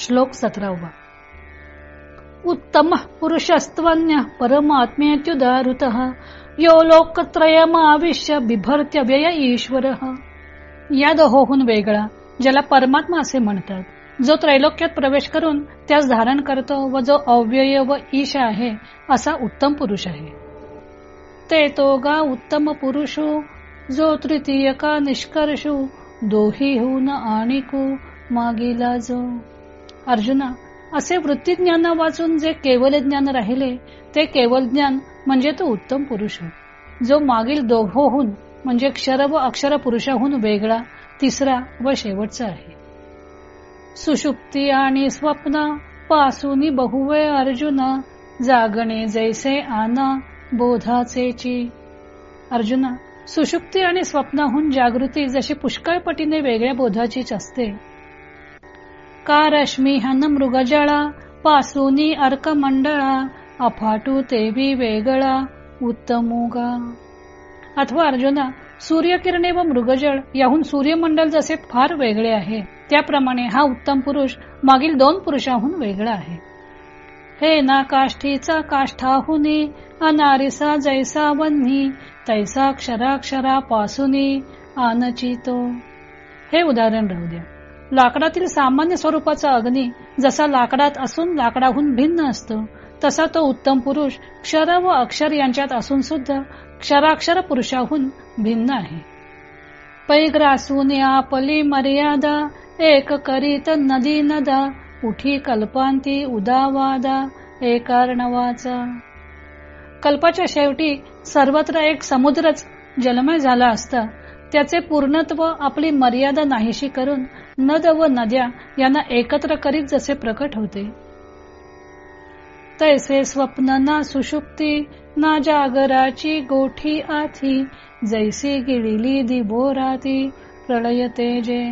श्लोक सतरावा. उत्तम पुरुषस्त्वन्य परमात्म्यत्युदारुत यो लोकत्रयमाविश्य बिभर्त्य व्यय ईश्वर। या दोहोहून वेगळा ज्याला परमात्मा असे म्हणतात. जो त्रैलोक्यात प्रवेश करून त्यास धारण करतो व जो अव्यय व ईश आहे असा उत्तम पुरुष आहे. ते तो गा उत्तम पुरुषो जो तृतीय का निष्कर्षू दोही होऊन आणिकू मागीला जो. अर्जुना असे वृत्ती वाचून जे केवल ज्ञान राहिले ते केवल ज्ञान म्हणजे तो उत्तम पुरुष जो मागील दोघोहून म्हणजे क्षर व अक्षर पुरुषाहून वेगळा तिसरा व शेवटचा आहे. सुषुप्ती आणि स्वप्नपासून बहुवे अर्जुना जागणे जैसे आना बोधाचेची. अर्जुना सुषुप्ती आणि स्वप्नाहून जागृती जशी पुष्कळ पटीने वेगळ्या बोधाचीच असते का रश्मी हन मृगजळा पासूनी अर्क मंडळा अफाटू तेवी वेगळा उत्तमुगा. अथवा अर्जुना सूर्यकिरणे व मृगजळ याहून सूर्यमंडल जसे फार वेगळे आहे त्याप्रमाणे हा उत्तम पुरुष मागील दोन पुरुषाहून वेगळा आहे. हे ना काष्ठीचा काष्ठाहुनी अनारिसा जैसा वन्ही तैसा क्षराक्षरा पासुनी आनचितो. हे उदाहरण राहू द्या. लाकडातील सामान्य स्वरूपाचा अग्नी जसा लाकडात असून लाकडाहून भिन्न असतो तसा तो उत्तम पुरुष क्षर व अक्षर यांच्यात असून सुद्धा क्षराक्षर पुरुषाहून भिन्न आहे. पैग्रासून आपली मर्यादा एक करीत नदी नदा उठी कल्पांती उदावादा एकार्णवाचा. कल्पाच्या शेवटी सर्वत्र एक समुद्रच जलमय झाला असता त्याचे पूर्णत्व आपली मर्यादा नाहीशी करून नद व नद्या यांना एकत्र करीत जसे प्रकट होते. तैसे स्वप्न ना सुषुप्ती ना जागराची गोठी आथी जैसी गिळिली दिबोराती प्रलय तेजे.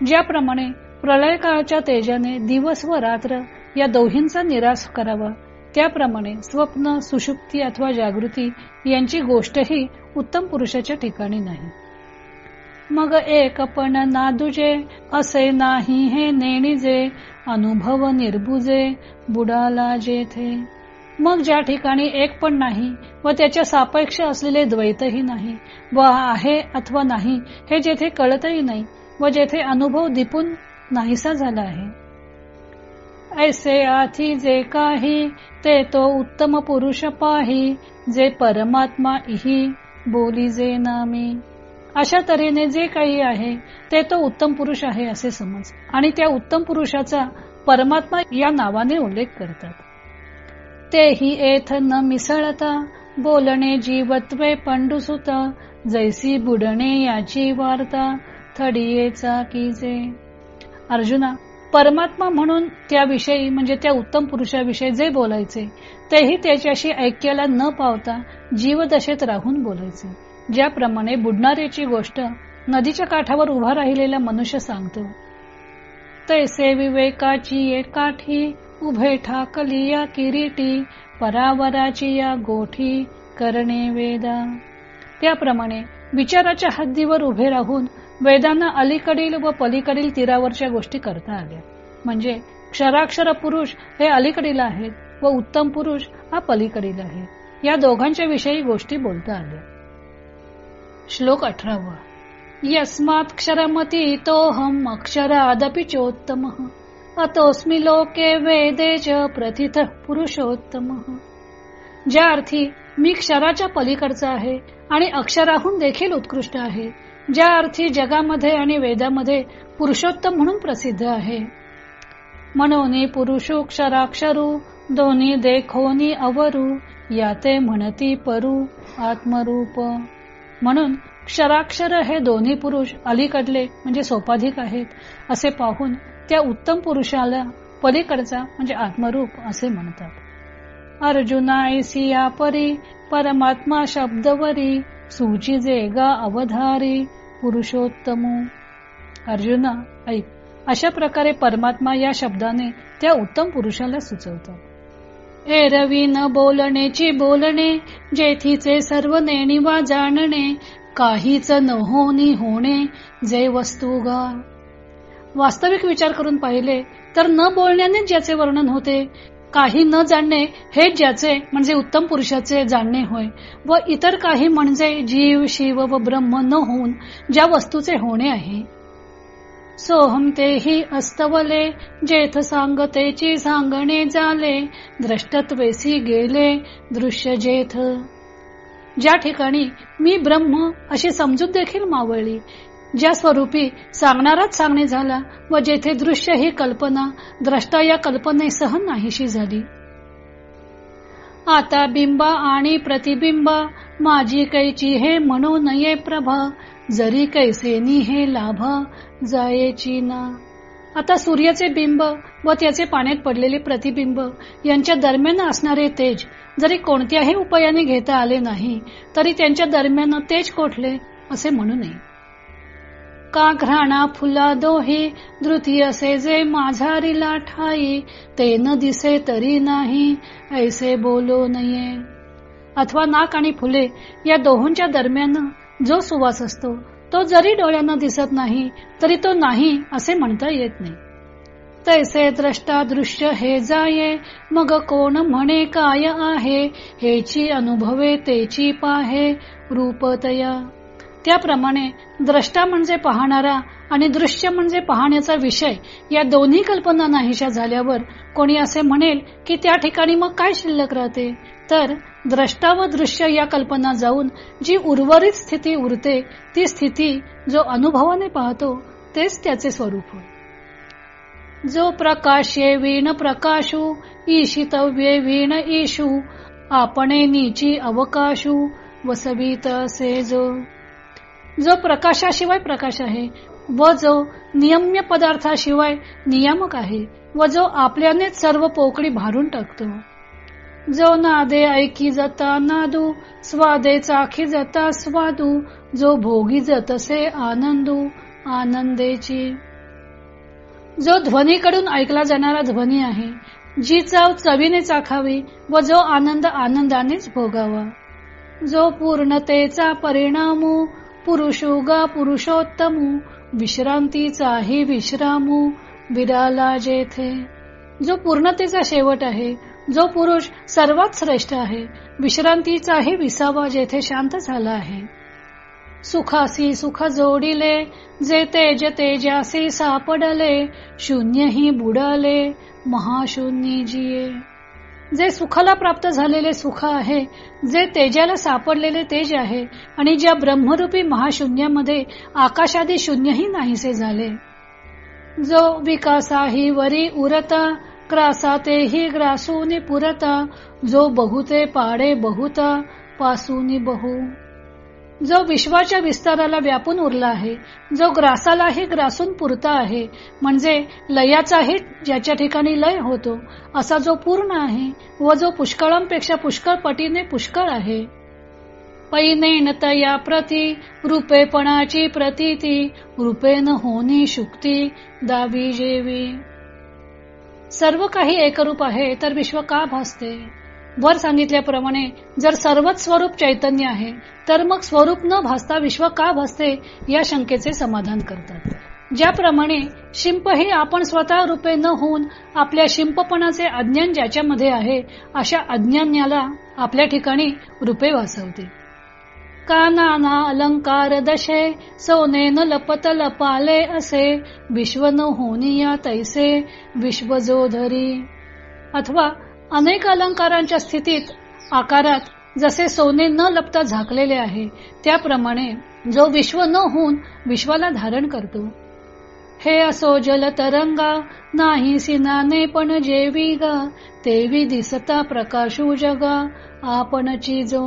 ज्याप्रमाणे प्रलय काळच्या तेजाने दिवस व रात्र या दोहींचा निराश करावा त्याप्रमाणे स्वप्न सुषुप्ती अथवा जागृती यांची गोष्टही उत्तम पुरुषाच्या ठिकाणी नाही. मग एक पण नादुजे असे नाही हे नेणीजे अनुभव निर्बुजे बुडाला जेथे. मग ज्या ठिकाणी एक पण नाही व त्याच्या सापेक्ष असलेले द्वैतही नाही व आहे अथवा नाही हे जेथे कळतही नाही व जेथे अनुभव दिपून नाहीसा झाला आहे. ऐसे आथी जे काही ते तो उत्तम पुरुष पाही जे परमात्मा इही बोली जे नामी. अशा तऱ्हेने जे काही आहे ते तो उत्तम पुरुष आहे असे समज. आणि त्या उत्तम पुरुषाचा परमात्मा या नावाने उल्लेख करतात. तेही एथ न मिसळता बोलणे जीवत्वे पंडुसुता जैसी बुडणे याची वार्ता थडियेचा जे. अर्जुना परमात्मा म्हणून त्याविषयी म्हणजे त्या उत्तम पुरुषाविषयी जे बोलायचे तेही त्याच्याशी ऐक्याला न पावता जीवदशेत राहून बोलायचे. ज्याप्रमाणे बुडणाऱ्याची गोष्ट नदीच्या काठावर उभा राहिलेला मनुष्य सांगतो तैसे विवेकाची काठी उभे ठाकली या किरीटी परावराची या गोठी करणे वेदा. त्याप्रमाणे विचाराच्या हद्दीवर उभे राहून वेदांना अलीकडील व पलीकडील तीरावरच्या गोष्टी करता आल्या. म्हणजे क्षराक्षर पुरुष हे अलीकडील आहेत व उत्तम पुरुष हा पलीकडील आहे. या दोघांच्या विषयी गोष्टी बोलता आल्या. श्लोक अठरावा. यस्मात क्षरमती तोहम अक्षरादपि चोत्तम। अतोस्मी लोके वेदे च प्रथित पुरुषोत्तम। ज्या अर्थी मी क्षराच्या पलीकडचा आहे आणि अक्षराहून देखील उत्कृष्ट आहे ज्या अर्थी जगामध्ये आणि वेदामध्ये पुरुषोत्तम म्हणून प्रसिद्ध आहे. म्हणून पुरुषोक्षराक्षरू दोन्ही देखोनी अवरू याते म्हणती परू आत्मरूप. म्हणून क्षराक्षर हे दोन्ही पुरुष अलीकडले म्हणजे सोपाधिक आहेत असे पाहून त्या उत्तम पुरुषाला पलीकडचा म्हणजे आत्मरूप असे म्हणतात. अर्जुना या परी परमात्मा शब्दवरी सूची जे गा अवधारी पुरुषोत्तम. अर्जुना ऐक. अशा प्रकारे परमात्मा या शब्दाने त्या उत्तम पुरुषाला सुचवतात. एरवी न बोलणेची बोलणे जेथीचे सर्व नेणी वा जाणणे काहीच न होनी होणे जे वस्तू गा. वास्तविक विचार करून पाहिले तर न बोलण्याने ज्याचे वर्णन होते काही न जाणणे हे ज्याचे म्हणजे उत्तम पुरुषाचे जाणणे होय. व इतर काही म्हणजे जीव शिव व ब्रह्म न होऊन ज्या वस्तूचे होणे आहे. सोहम तेही अस्तवले जेथ सांगतेची सांगणे झाले द्रष्टत्वेसी गेले दृश्य जेथ. ज्या ठिकाणी मी ब्रह्म अशी समजूत देखील मावळली ज्या स्वरूपी सांगणाराच सांगणे झाला व जेथे दृश्य ही कल्पना द्रष्टा या कल्पनेसह नाहीशी झाली. आता बिंबा आणि प्रतिबिंबा माझी कैची हे म्हणू नये प्रभा जरी कैसेनी हे लाभा जायची ना. आता सूर्याचे बिंब व त्याचे पाण्यात पडलेले प्रतिबिंब यांच्या दरम्यान असणारे तेज जरी कोणत्याही उपायाने घेता आले नाही तरी त्यांच्या दरम्यान तेज कोठले असे म्हणू नये. का घ्राणा फुला दोही? धृती असे जे माझारीला ठाई ते न दिसे तरी नाही ऐसे बोलो नये. अथवा नाक आणि फुले या दोहोंच्या दरम्यान जो सुवास असतो तो जरी डोळ्यांना दिसत नाही तरी तो नाही असे म्हणता येत नाही. तैसे द्रष्टा दृश्य हे जाये मग कोण म्हणे काय आहे? हेची अनुभवे तेची पाहे रूपतया त्याप्रमाणे द्रष्टा म्हणजे पाहणारा आणि दृश्य म्हणजे पाहण्याचा विषय या दोन्ही कल्पना नाहीशा झाल्यावर कोणी असे म्हणेल की त्या ठिकाणी मग काय शिल्लक राहते? तर द्रष्टा व दृश्य या कल्पना जाऊन जी उर्वरित स्थिती उरते ती स्थिती जो अनुभवाने पाहतो तेच त्याचे स्वरूप होय. जो प्रकाशे वीण प्रकाशू ईशितव्ये वीण ईशू आपणे नीची अवकाशू वसवीत जो जो प्रकाशाशिवाय प्रकाश आहे व जो नियम्य पदार्थाशिवाय नियामक आहे व जो आपल्यानेच सर्व पोकळी भारून टाकतो. जो नादे ऐकी जाता नादू स्वादे चाखी जाता स्वादू जो भोगी जतसे आनंदू आनंदेची. जो ध्वनीकडून ऐकला जाणारा ध्वनी आहे जी चव चवीने चाखावी व जो आनंद आनंदानेच भोगावा. जो पूर्णतेचा परिणामू पुरुषोगा पुरुषोत्तमू विश्रांतीचाही विश्रामू विराला जेथे. जो पूर्णतेचा शेवट आहे जो पुरुष सर्वात श्रेष्ठ आहे विश्रांतीचाही विसावा जेथे शांत झाला आहे. सुखासी सुख जोडिले जे तेज तेजासी सापडले शून्यही बुडाले महाशून्य जिये. जे सुखाला प्राप्त झालेले सुख आहे जे तेजाला सापडलेले तेज आहे आणि ज्या ब्रह्मरूपी महाशून्यामध्ये आकाशादी शून्यही नाहीसे झाले. जो विकासाही वरी उरता ग्रासा तेही ग्रासून पुरता जो बहुते पाडे बहुता पासूनी बहु. जो विश्वाच्या विस्ताराला व्यापून उरला आहे जो ग्रासालाही ग्रासून पुरता आहे म्हणजे लयाचाही ज्याच्या ठिकाणी लय होतो असा जो पूर्ण आहे व जो पुष्कळांपेक्षा पुष्कळ पटीने पुष्कळ आहे. पैनेन तया प्रती रूपेपणाची प्रतीती रूपेन होनी शुक्ती दावी जेवी. सर्व काही एकरूप आहे तर विश्व का भासते? वर सांगितल्याप्रमाणे जर सर्वच स्वरूप चैतन्य आहे तर मग स्वरूप न भासता विश्व का भासते या शंकेचे समाधान करतात. ज्याप्रमाणे शिंप हे आपण स्वतः रूपे न होऊन आपल्या शिंपपणाचे अज्ञान ज्याच्यामध्ये आहे अशा अज्ञान्याला आपल्या ठिकाणी रूपे वासवते कानाना अलंकार दशे सोने न लपत लपाले असे विश्व न होनिया तैसे विश्वजोधरी अथवा अनेक अलंकारांच्या स्थितीत आकारात जसे सोने न लपता झाकलेले आहे त्याप्रमाणे जो विश्व न होऊन विश्वाला धारण करतो. हे असो जल तरंगा नाही सिनाने पण जेवी गा तेवी दिसता प्रकाशू जगा आपण चिजो.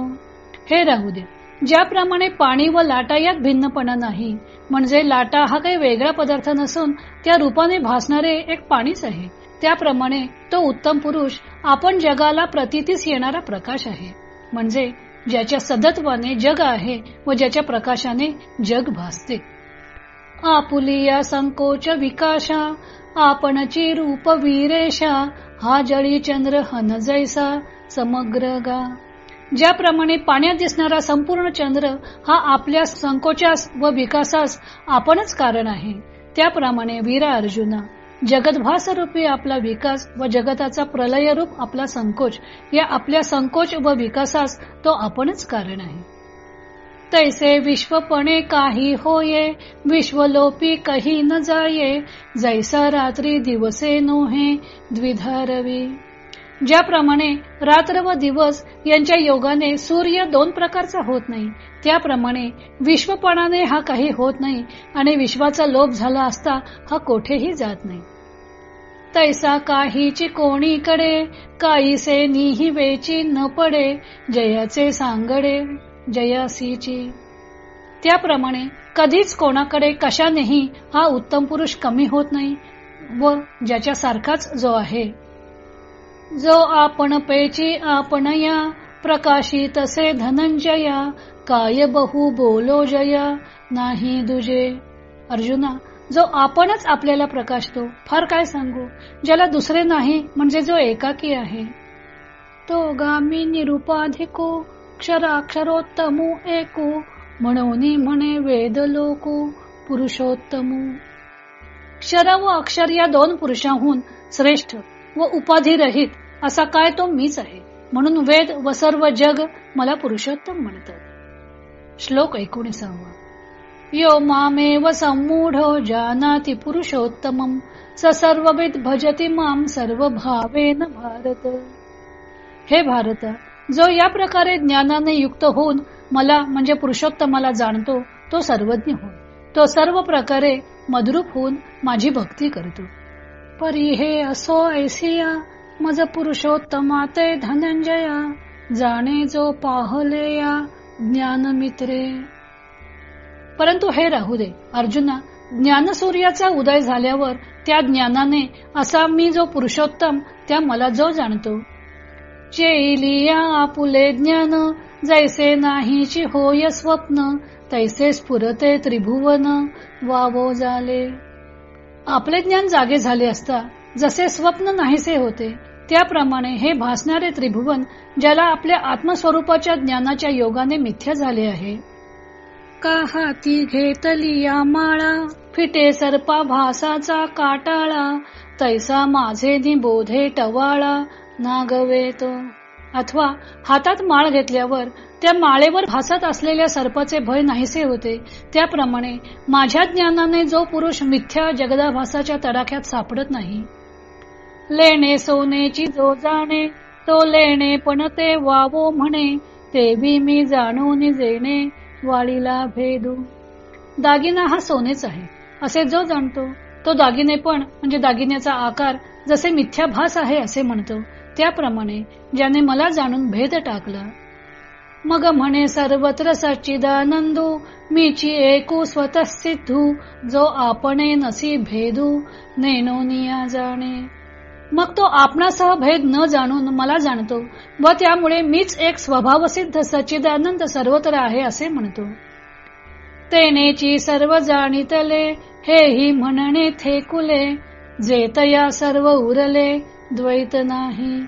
हे राहू दे. ज्याप्रमाणे पाणी व लाटा यात भिन्नपणा नाही म्हणजे लाटा हा काही वेगळा पदार्थ नसून त्या रूपाने भासणारे एक पाणीच आहे. त्याप्रमाणे तो उत्तम पुरुष आपण जगाला प्रतितीस येणारा प्रकाश आहे. म्हणजे ज्याच्या सदत्वाने जग आहे व ज्याच्या प्रकाशाने जग भासते. आपुलिया संकोच विकाशा आपणची रूप वीरेशा हा जळी चंद्र हन जैसा समग्र गा. ज्याप्रमाणे पाण्यात दिसणारा संपूर्ण चंद्र हा आपल्या संकोचास व विकासास आपणच कारण आहे. त्याप्रमाणे वीरा अर्जुना जगद्भासरूपी आपला विकास व जगताचा प्रलय रूप आपला संकोच या आपल्या संकोच व विकासास तो आपणच कारण आहे. तैसे विश्वपणे काही होये विश्वलोपी कही न जाये जैसा रात्री दिवसे नोहे द्विधारवी ज्याप्रमाणे रात्र व दिवस यांच्या योगाने सूर्य दोन प्रकारचा होत नाही त्याप्रमाणे विश्वपणाने हा काही होत नाही आणि विश्वाचा लोप झाला असता हा कोठेही जात नाही. तैसा काहीची कोणीकडे काहीसे निही वेची न पडे जयाचे सांगडे जयासीची. त्याप्रमाणे कधीच कोणाकडे कशानेही हा उत्तम पुरुष कमी होत नाही व ज्याच्या सारखाच जो आहे जो आपण पेची आपण या प्रकाशी तसे धनंजया काय बहु बोलो जया नाही दुजे. अर्जुना जो आपणच आपल्याला प्रकाशतो फार काय सांगू? ज्याला दुसरे नाही म्हणजे जो एकाकी आहे. तो गामी निरुपाधिको क्षराक्षरोत्तमू एकू म्हणून म्हणे वेद लोकू पुरुषोत्तमू. क्षर व अक्षर या दोन पुरुषांहून श्रेष्ठ व उपाधी रहित असा काय तो मीच आहे. म्हणून वेद व सर्व जग मला पुरुषोत्तम म्हणतात. श्लोक एकोणीसावा. यो मामेव सम्मूढ जानाति पुरुषोत्तमं स सर्वविद भजति माम सर्व भावेन भारत. हे भारत जो या प्रकारे ज्ञानाने युक्त होऊन मला म्हणजे पुरुषोत्तमाला जाणतो तो सर्वज्ञ होऊन तो सर्व प्रकारे मधुरूप होऊन माझी भक्ती करतो. परी हे असो ऐसिया मज पुरुषोत्तमा ते धनंजया जाणे जो पाहले या ज्ञान मित्रे परंतु हे राहू दे अर्जुना ज्ञानसूर्याचा उदय झाल्यावर त्या ज्ञानाने असा मी जो पुरुषोत्तम त्या मला जो जाणतो. चेलिया आपुले ज्ञान जैसे नाहीची होय स्वप्न तैसे स्फुरते त्रिभुवन वावो झाले आपले ज्ञान जागे झाले असता जसे स्वप्न नाहीसे होते त्याप्रमाणे हे भासणारे त्रिभुवन ज्याला आपल्या आत्मस्वरूपाच्या ज्ञानाच्या योगाने मिथ्या झाले आहे. का हाती घेतली या माळा? फिटे सर्पा भासाचा काटाळा तैसा माझे निबोधे टवाळा नागवे तो. अथवा हातात माळ घेतल्यावर त्या माळेवर भासत असलेल्या सर्पाचे भय नाहीसे होते. त्याप्रमाणे माझ्या ज्ञानाने जो पुरुष मिथ्या जगदाभासाच्या तडाख्यात सापडत नाही. लेणे सोनेची जो जाणे तो लेणे पण ते वावो म्हणे ते बी मी जाणून जेणे वाळीला भेदू. दागिना हा सोनेच आहे असे जो जाणतो तो दागिने पण म्हणजे दागिन्याचा आकार जसे मिथ्याभास आहे असे म्हणतो त्याप्रमाणे ज्याने मला जाणून भेद टाकला. मग म्हणे सर्वत्र सच्चिदानंदू मीची एकू स्वतः सिद्धू जो आपणे नसी भेदू नेनोनिया जाणे. मग तो आपणासह भेद न जाणून मला जाणतो व त्यामुळे मीच एक स्वभावसिद्ध सच्चिदानंद सर्वत्र आहे असे म्हणतो. तेनेची सर्व जाणीतले हेही म्हणणे थेकुले जेतया सर्व उरले द्वैत नाही.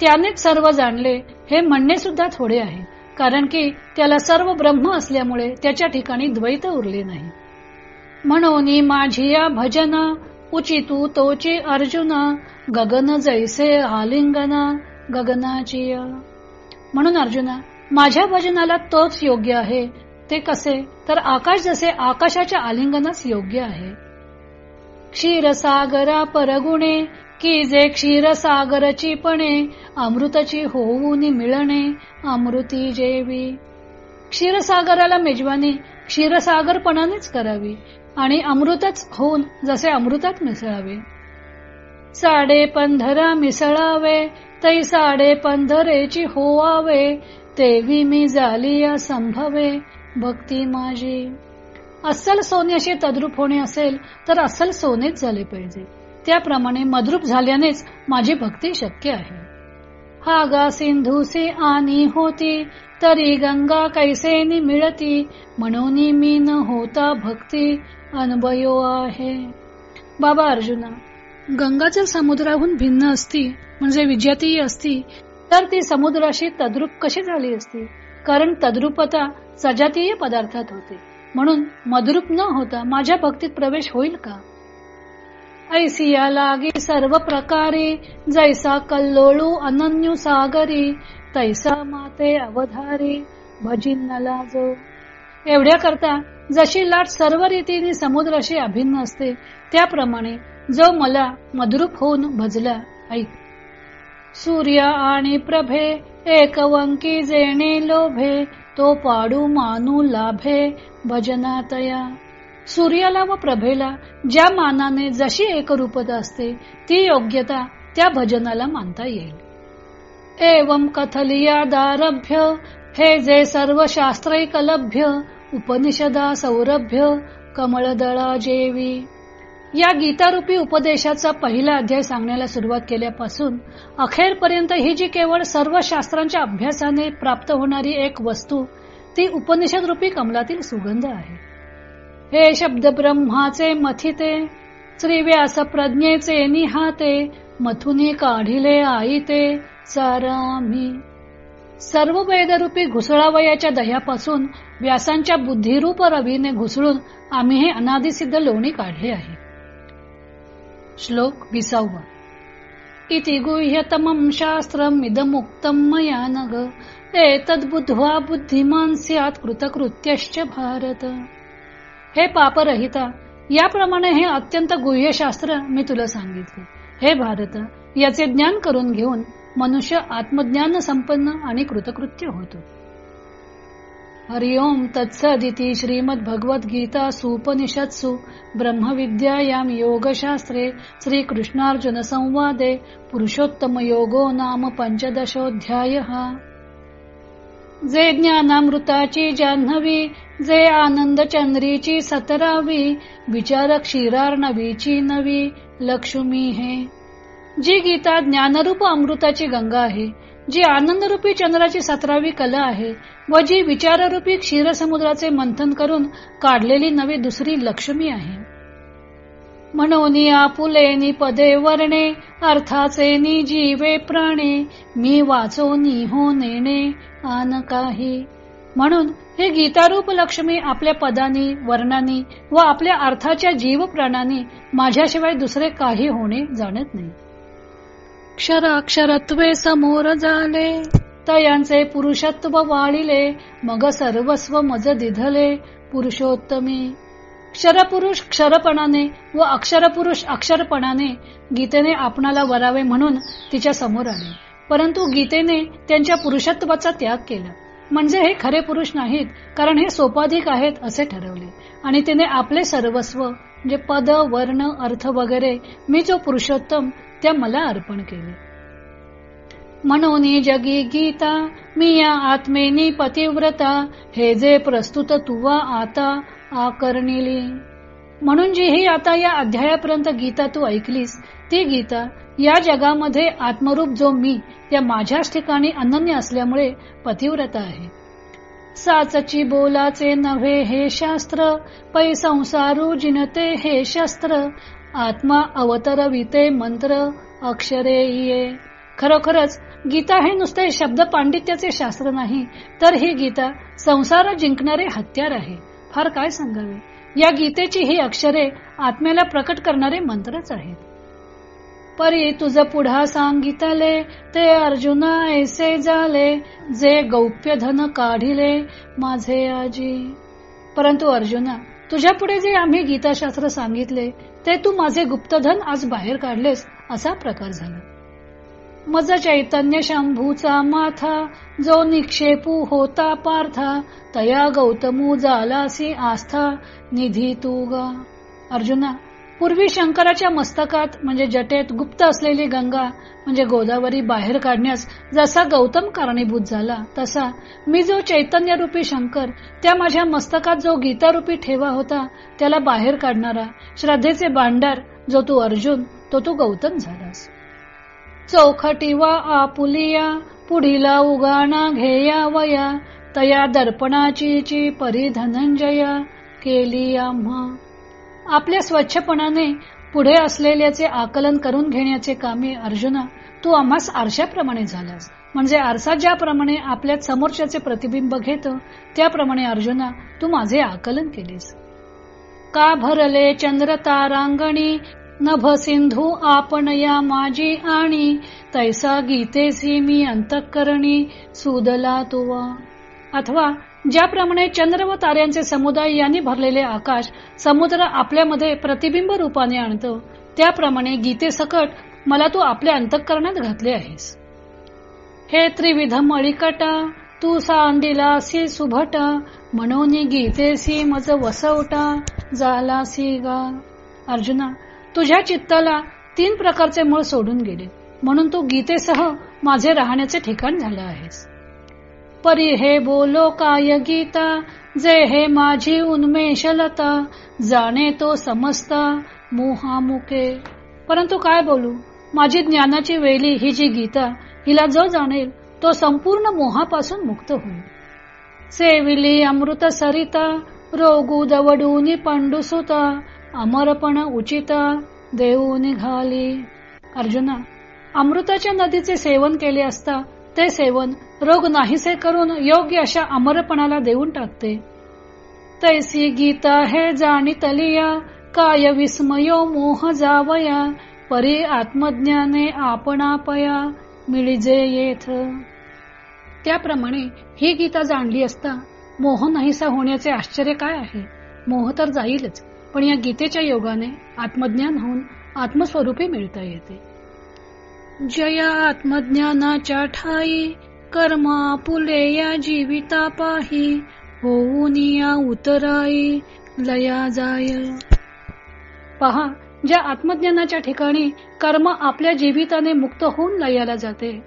त्यानेच सर्व जाणले हे म्हणणे सुद्धा थोडे आहे कारण की त्याला सर्व ब्रह्म असल्यामुळे त्याच्या ठिकाणी द्वैत उरले नाही. म्हणून माझी या भजना उचितू तोची अर्जुना गगन जैसे आलिंगना गगनाची म्हणून अर्जुना माझ्या भजनाला तोच योग्य आहे. ते कसे? तर आकाश जसे आकाशाच्या आलिंगनास योग्य आहे. क्षीरसागरा परगुणे की जे क्षीरसागरची पणे अमृताची होऊन मिळणे अमृती जेवी. क्षीरसागराला मेजवानी क्षीरसागरपणानेच करावी. आणि अमृतच होऊन जसे अमृतात मिसळावे. साडे पंधरा मिसळावे तै साडे पंधरेची होवावे तेवी मी झाली संभवे. भक्ती माझी. अस्सल सोन्याशी तद्रूप होणे असेल तर अस्सल सोनेच झाले पाहिजे. त्याप्रमाणे मद्रूप झाल्यानेच माझी भक्ती शक्य आहे. हा गा सिंधूसी आणि होती तरी गंगा कैसेनी मिळती म्हणून मी न होता भक्ती. अनुभयो आहे. बाबा अर्जुना गंगा जर समुद्राहून भिन्न असती म्हणजे विजयातीय असती तर ती समुद्राशी तद्रूप कशी झाली असती? कारण तद्रुपता सजातीय पदार्थात होते. म्हणून मधुरूप न होता माझ्या भक्तीत प्रवेश होईल का? ऐसिया लागे सर्व प्रकारे जैसा कल्लोळू अनन्यू सागरी तैसा माते अवधारी भजिन लाजो एवढ्या करता जशी लाट सर्व रीतीने समुद्राशी अभिन्न असते त्याप्रमाणे जो मला मधुरूप होऊन भजला ऐक. सूर्य आणि प्रभे एकवंकी जेणे लोभे तो पाडू मानू लाभे भजनातया सूर्याला व प्रभेला ज्या मानाने जशी एकरूपता असते ती योग्यता त्या भजनाला मानता येईल. एवम कथलिया दारभ्य हे जे सर्व शास्त्रैकलभ्य उपनिषदा सौरभ्य कमळदळा जेवी. या गीतारूपी उपदेशाचा पहिला अध्याय सांगण्याला सुरुवात केल्यापासून अखेरपर्यंत ही जी केवळ सर्व शास्त्रांच्या अभ्यासाने प्राप्त होणारी एक वस्तू ती उपनिषद रूपी कमलातील सुगंध आहे. हे शब्द ब्रह्माचे मथिते श्रीव्यास प्रज्ञेचे निहाते मथुनी काढिले आईते सारामी. सर्व वेदरूपी घुसळावयाच्या दह्यापासून व्यासांच्या बुद्धिरूप रवीने घुसळून आम्ही हे अनादिसिद्ध लोणी काढले आहे. श्लोक विसावा. इति गुह्यतमं शास्त्रम् इदमुक्तं मया नग। एतद्बुद्ध्वा बुद्धिमान स्यात् कृतकृत्यश्च भारत। हे पापरहिता याप्रमाणे हे अत्यंत गुह्य शास्त्र मी तुला सांगितले. हे भारत याचे ज्ञान करून घेऊन मनुष्य आत्मज्ञान संपन्न आणि कृतकृत्य होतो. हरिओम तत्सदिती श्रीमद भगवत गीता सुपनिषत्सु ब्रह्मविद्यायाम योगशास्त्रे श्रीकृष्णार्जुन संवादे पुरुषोत्तम योगो नाम पंचदशोध्याय जे ज्ञानामृताची जान्हवी जे आनंद चंद्रीची सतरावी विचार क्षीरार्णवीची नवी लक्ष्मी हे। जी गीता ज्ञानरूप अमृताची गंगा आहे जी आनंदरूपी चंद्राची सतरावी कला आहे व जी विचाररूपी क्षीरसमुद्राचे मंथन करून काढलेली नवी दुसरी लक्ष्मी आहे. म्हणून आपुलेनी पदे वर्णे अर्थाचे नि जीवे प्राणे मी वाचो नि हो नेणे आन काही. म्हणून हे गीतारूप लक्ष्मी आपल्या पदानी वर्णानी व आपल्या अर्थाच्या जीव प्राणानी माझ्याशिवाय दुसरे काही होणे जाणत नाही. क्षराक्षरत्वे समोर झाले तयांचे पुरुषत्व वाळिले मग सर्वस्व मज दिधले. पुरुषोत्तमी क्षरपुरुष क्षरपणाने व अक्षरपुरुष अक्षरपणाने गीतेने आपणाला वरावे म्हणून तिच्या समोर आले. परंतु गीतेने त्यांच्या पुरुषत्वाचा त्याग केला. म्हणजे हे खरे पुरुष नाहीत कारण हे सोपाधिक आहेत असे ठरवले. आणि तिने आपले सर्वस्व जे पद वर्ण अर्थ वगैरे मी जो पुरुषोत्तम त्या मला अर्पण केली. म्हणून जगी गीता मी या आत्मेनी पतिव्रता हे जे प्रस्तुत तुवा आता आकर्णिली. म्हणून जी ही आता या अध्यायापर्यंत गीता तू ऐकलीस ती गीता या जगामध्ये आत्मरूप जो मी त्या माझ्याच ठिकाणी अनन्य असल्यामुळे पतिव्रता आहे. साचची बोलाचे नव्हे हे शास्त्र पै संसारू जिनते हे शस्त्र आत्मा अवतरविते मंत्र अक्षरे ये खरोखरच गीता हे नुसते शब्द पांडित्याचे शास्त्र नाही तर ही गीता संसार जिंकणारे हत्यार आहे. फार काय सांगावे? या गीतेची ही अक्षरे आत्म्याला प्रकट करणारे मंत्रच आहेत. परी तुझ पुढा सांगितले ते अर्जुना ऐसे झाले जे गौप्य धन काढिले माझे आजी. परंतु अर्जुना तुझ्या पुढे जे आम्ही गीताशास्त्र सांगितले ते तू माझे गुप्तधन आज बाहेर काढलेस असा प्रकार झाला. मज चैतन्य शंभूचा माथा जो निक्षेपू होता पार्था तया गौतमू जालासी आस्था निधी तू गा. अर्जुना पूर्वी शंकराच्या मस्तकात म्हणजे जटेत गुप्त असलेली गंगा म्हणजे गोदावरी बाहेर काढण्यास जसा गौतम कारणीभूत झाला तसा मी जो चैतन्य रूपी शंकर त्या माझ्या मस्तकात जो गीतारूपी ठेवा होता त्याला बाहेर काढणारा श्रद्धेचे भांडार जो तू अर्जुन तो तू गौतम झालास. चौखटी वा आपुलिया पुढीला उगाणा घेया वया तया दर्पणाची परी धनंजया केली आम्हा आपल्या स्वच्छपणाने पुढे असलेल्याचे आकलन करून घेण्याचे कामे अर्जुना तू आम्हास आरशाप्रमाणे झालास. म्हणजे आरसा ज्याप्रमाणे आपल्या समोरच्याचे प्रतिबिंब घेतो त्याप्रमाणे अर्जुना तू माझे आकलन केलेस. का भरले चंद्र तारांगणी नभ सिंधू आपण या माझी आणि तैसा गीतेसी मी अंतकरणी सुदला तुवा. अथवा ज्याप्रमाणे चंद्र व ताऱ्यांचे समुदाय यांनी भरलेले आकाश समुद्र आपल्यामध्ये प्रतिबिंब रूपाने आणतो त्याप्रमाणे गीतेसकट मला तू आपल्या अंतःकरणात घातले आहेस. हे त्रिविध मळीकटा तू सांडिलासी सुभटा म्हणून गीतेसी मज वसवटा झालासी गा. अर्जुना तुझ्या चित्ताला तीन प्रकारचे मूळ सोडून गेले म्हणून तू गीतेसह माझे राहण्याचे ठिकाण झालं आहेस. परी हे बोलो काय गीता? जे हे माझी उन्मेषलता जाणे तो समजता मोहामुके. परंतु काय बोलू? माझी ज्ञानाची वेली ही जी गीता हिला जो जाणेल तो संपूर्ण मोहापासून मुक्त होईल. सेविली अमृत सरिता रोगू दवडूनी पंडुसुता अमरपण उचिता देऊ निघाली अर्जुना अमृताच्या नदीचे सेवन केले असता ते सेवन रोग नाहीसे करून योग्य अशा अमरपणाला देऊन टाकते. तैसी गीता हे जाणितलिया काय विस्मयो मोह जावया परी आत्मज्ञाने आपणापया मिळजे येथ. त्याप्रमाणे ही गीता जाणली असता मोह नाहीसा होण्याचे आश्चर्य काय आहे? मोह तर जाईलच पण या गीतेच्या योगाने आत्मज्ञान होऊन आत्मस्वरूपी मिळता येते. जया आत्मज्ञानाच्या ठाई कर्मा पुले या जीविता पाही होऊन या उतराई लया जाय. पहा ज्या आत्मज्ञानाच्या ठिकाणी कर्म आपल्या जीविताने मुक्त होऊन लयाला जाते.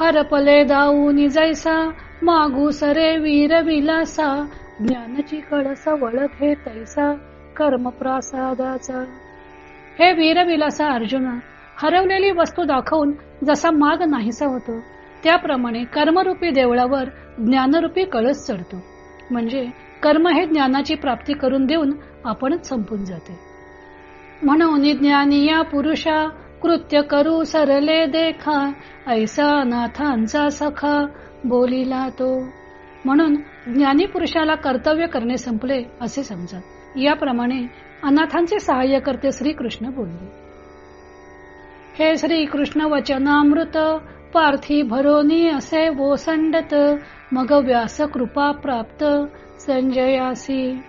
हरपले दाऊन जैसा मागू सरे वीर विलासा ज्ञानाची कळसा हे तैसा कर्म प्रसादाचा हे वीर विलासा अर्जुना हरवलेली वस्तू दाखवून जसा माग नाहीसा होतो त्याप्रमाणे कर्मरूपी देवळावर ज्ञानरूपी कळस चढतो. म्हणजे कर्म हे ज्ञानाची प्राप्ती करून देऊन आपणच संपून जाते. म्हणून ज्ञानी या पुरुषा कृत्य करू सरले देखा ऐसा नाथांचा सखा बोलिला तो. म्हणून ज्ञानी पुरुषाला कर्तव्य करणे संपले असे समजा. याप्रमाणे अनाथांचे सहाय्य करते श्रीकृष्ण बोलले. हे श्रीकृष्ण वचनामृत पार्थी भरोनी असे वोसंडत मग व्यास कृपा प्राप्त संजयासी.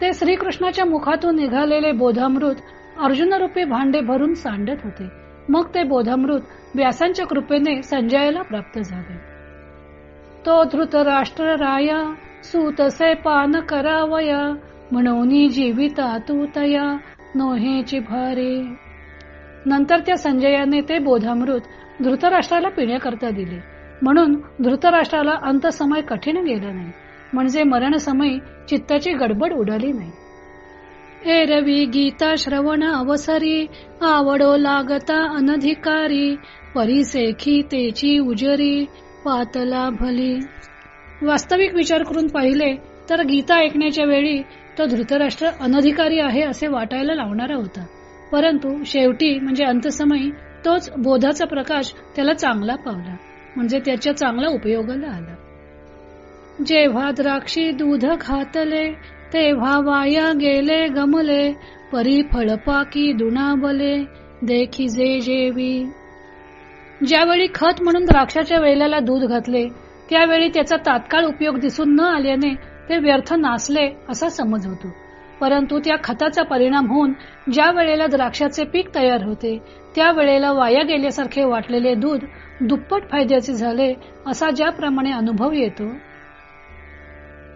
ते श्रीकृष्णाच्या मुखातून निघालेले बोधामृत अर्जुनरूपी भांडे भरून सांडत होते. मग ते बोधामृत व्यासांच्या कृपेने संजयाला प्राप्त झाले. तो धृत राष्ट्र राया सुतसे पान करावया म्हणून जीविता तू तया नोहेची भारी. नंतर त्या संजयाने ते बोधामृत धृतराष्ट्राला पिण्याकरता दिले. म्हणून धृतराष्ट्राला अंतसमय कठीण गेला नाही. म्हणजे मरण समय चित्ताची गडबड उडाली नाही. एरवी गीता श्रवण अवसरी आवडो लागता अनधिकारी परिसेखी तेची उजरी पातला भली. वास्तविक विचार करून पाहिले तर गीता ऐकण्याच्या वेळी तो धृतराष्ट्र अनधिकारी आहे असे वाटायला लावणारा होता. परंतु शेवटी म्हणजे अंतसमयी तोच बोधाचा प्रकाश त्याला चांगला पावला. म्हणजे त्याच्या चांगला उपयोगाला आला. जेव्हा द्राक्षी दूध खातले तेव्हा वाया गेले गमले परी फळपाकी दुणाबले देखी जे जेवी. ज्यावेळी खत म्हणून द्राक्षाच्या वेलाला दूध घातले त्यावेळी त्याचा तात्काळ उपयोग दिसून न आल्याने ते व्यर्थ नासले असा समज होतो. परंतु त्या खताचा परिणाम होऊन ज्या वेळेला द्राक्षाचे पीक तयार होते त्या वेळेला वाया गेल्यासारखे वाटलेले दूध दुप्पट फायद्याचे झाले असा ज्याप्रमाणे अनुभव येतो.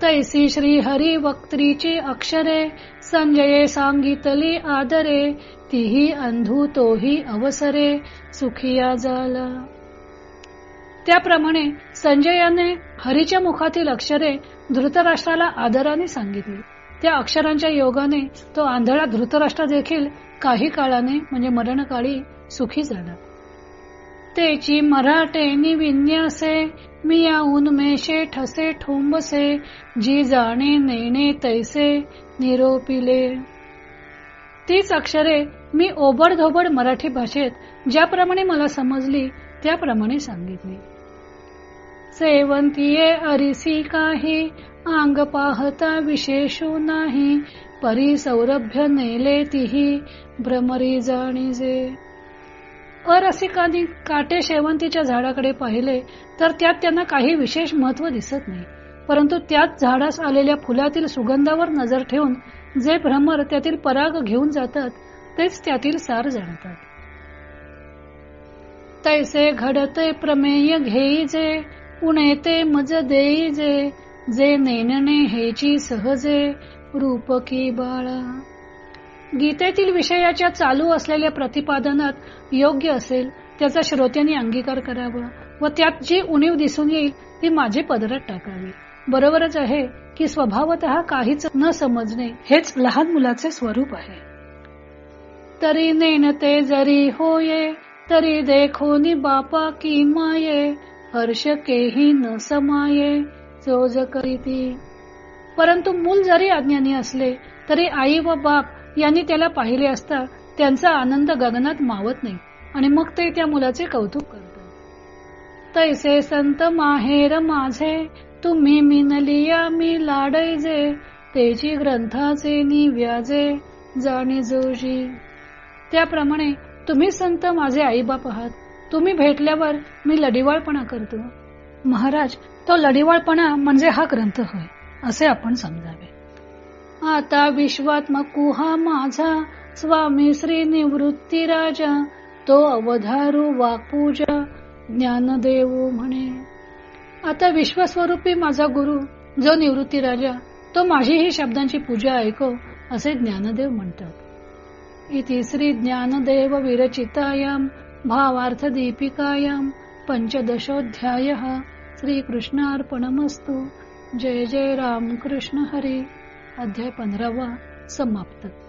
तैसी श्री हरी वक्त्रीची अक्षरे संजये सांगितली आदरे तीही अंधू तोही अवसरे सुखिया झाला त्याप्रमाणे संजयाने हरीच्या मुखातील अक्षरे धृतराष्ट्राला आदराने सांगितली. त्या अक्षरांच्या योगाने तो आंधळा धृतराष्ट्र देखील काही काळाने म्हणजे मरणकाळी सुखी झाला. तेची मराठे विन्यासे या उन्मेषे ठसे ठोंबसे जी जाणे नेणे तैसे निरोपिले. तीच अक्षरे मी ओबडधोबड मराठी भाषेत ज्याप्रमाणे मला समजली त्याप्रमाणे सांगितली. सेवंतीये अरिसी काही अंग पाहता विशेषू नाही परी सौरभ्य नेले तिही भ्रमरी जाणीजे. अरसिकांनी काटे शेवंतीच्या झाडाकडे पाहिले तर त्यात त्यांना काही विशेष महत्त्व दिसत नाही. परंतु त्याच झाडास आलेल्या फुलातील सुगंधावर नजर ठेवून जे भ्रमर त्यातील पराग घेऊन जातात तेच त्यातील सार जाणतात. तैसे घडते प्रमेय घेई जे उणेते मज देईजे जे नेनने हेची सहजे रूपकी बाळा. गीतेतील विषयाच्या चालू असलेल्या प्रतिपादनात योग्य असेल त्याचा श्रोत्यांनी अंगीकार करावा व त्यात जी उणीव दिसून येईल ती माझी पदरात टाकावी. बरोबरच आहे की स्वभावत काहीच न समजणे हेच लहान मुलाचे स्वरूप आहे. तरी नेनते जरी होये तरी देखोनी बापा की माये हर्ष केही न समाये चोज करीती परंतु मूल जरी अज्ञानी असले तरी आई व बाप यांनी त्याला पाहिले असता त्यांचा आनंद गगनात मावत नाही आणि मग ते त्या मुलाचे कौतुक करतात. तैसे संत माहेर माझे तुम्ही मिनलिया मी लाडैजे तेची ग्रंथाचे नि व्याजे जाणे जोशी त्याप्रमाणे तुम्ही संत माझे आईबाप आहात. तुम्ही भेटल्यावर मी लढिवाळपणा करतो. महाराज तो लढिवाळपणा म्हणजे हा ग्रंथ होय असे आपण समजावे. आता विश्वात्मा कुहा माझा स्वामी श्री निवृत्ती राजा तो अवधारू वाकपूजा ज्ञानदेव म्हणे. आता विश्वस्वरूपी माझा गुरु जो निवृत्ती राजा तो माझी ही शब्दांची पूजा ऐको असे ज्ञानदेव म्हणतात. इति श्री ज्ञानदेव विरचितायाम भावार्थ दीपिकायाम पंचदशोध्याय श्रीकृष्णार्पणमस्तु। जय जय राम कृष्ण हरी। अध्याय पंधरावा समाप्त।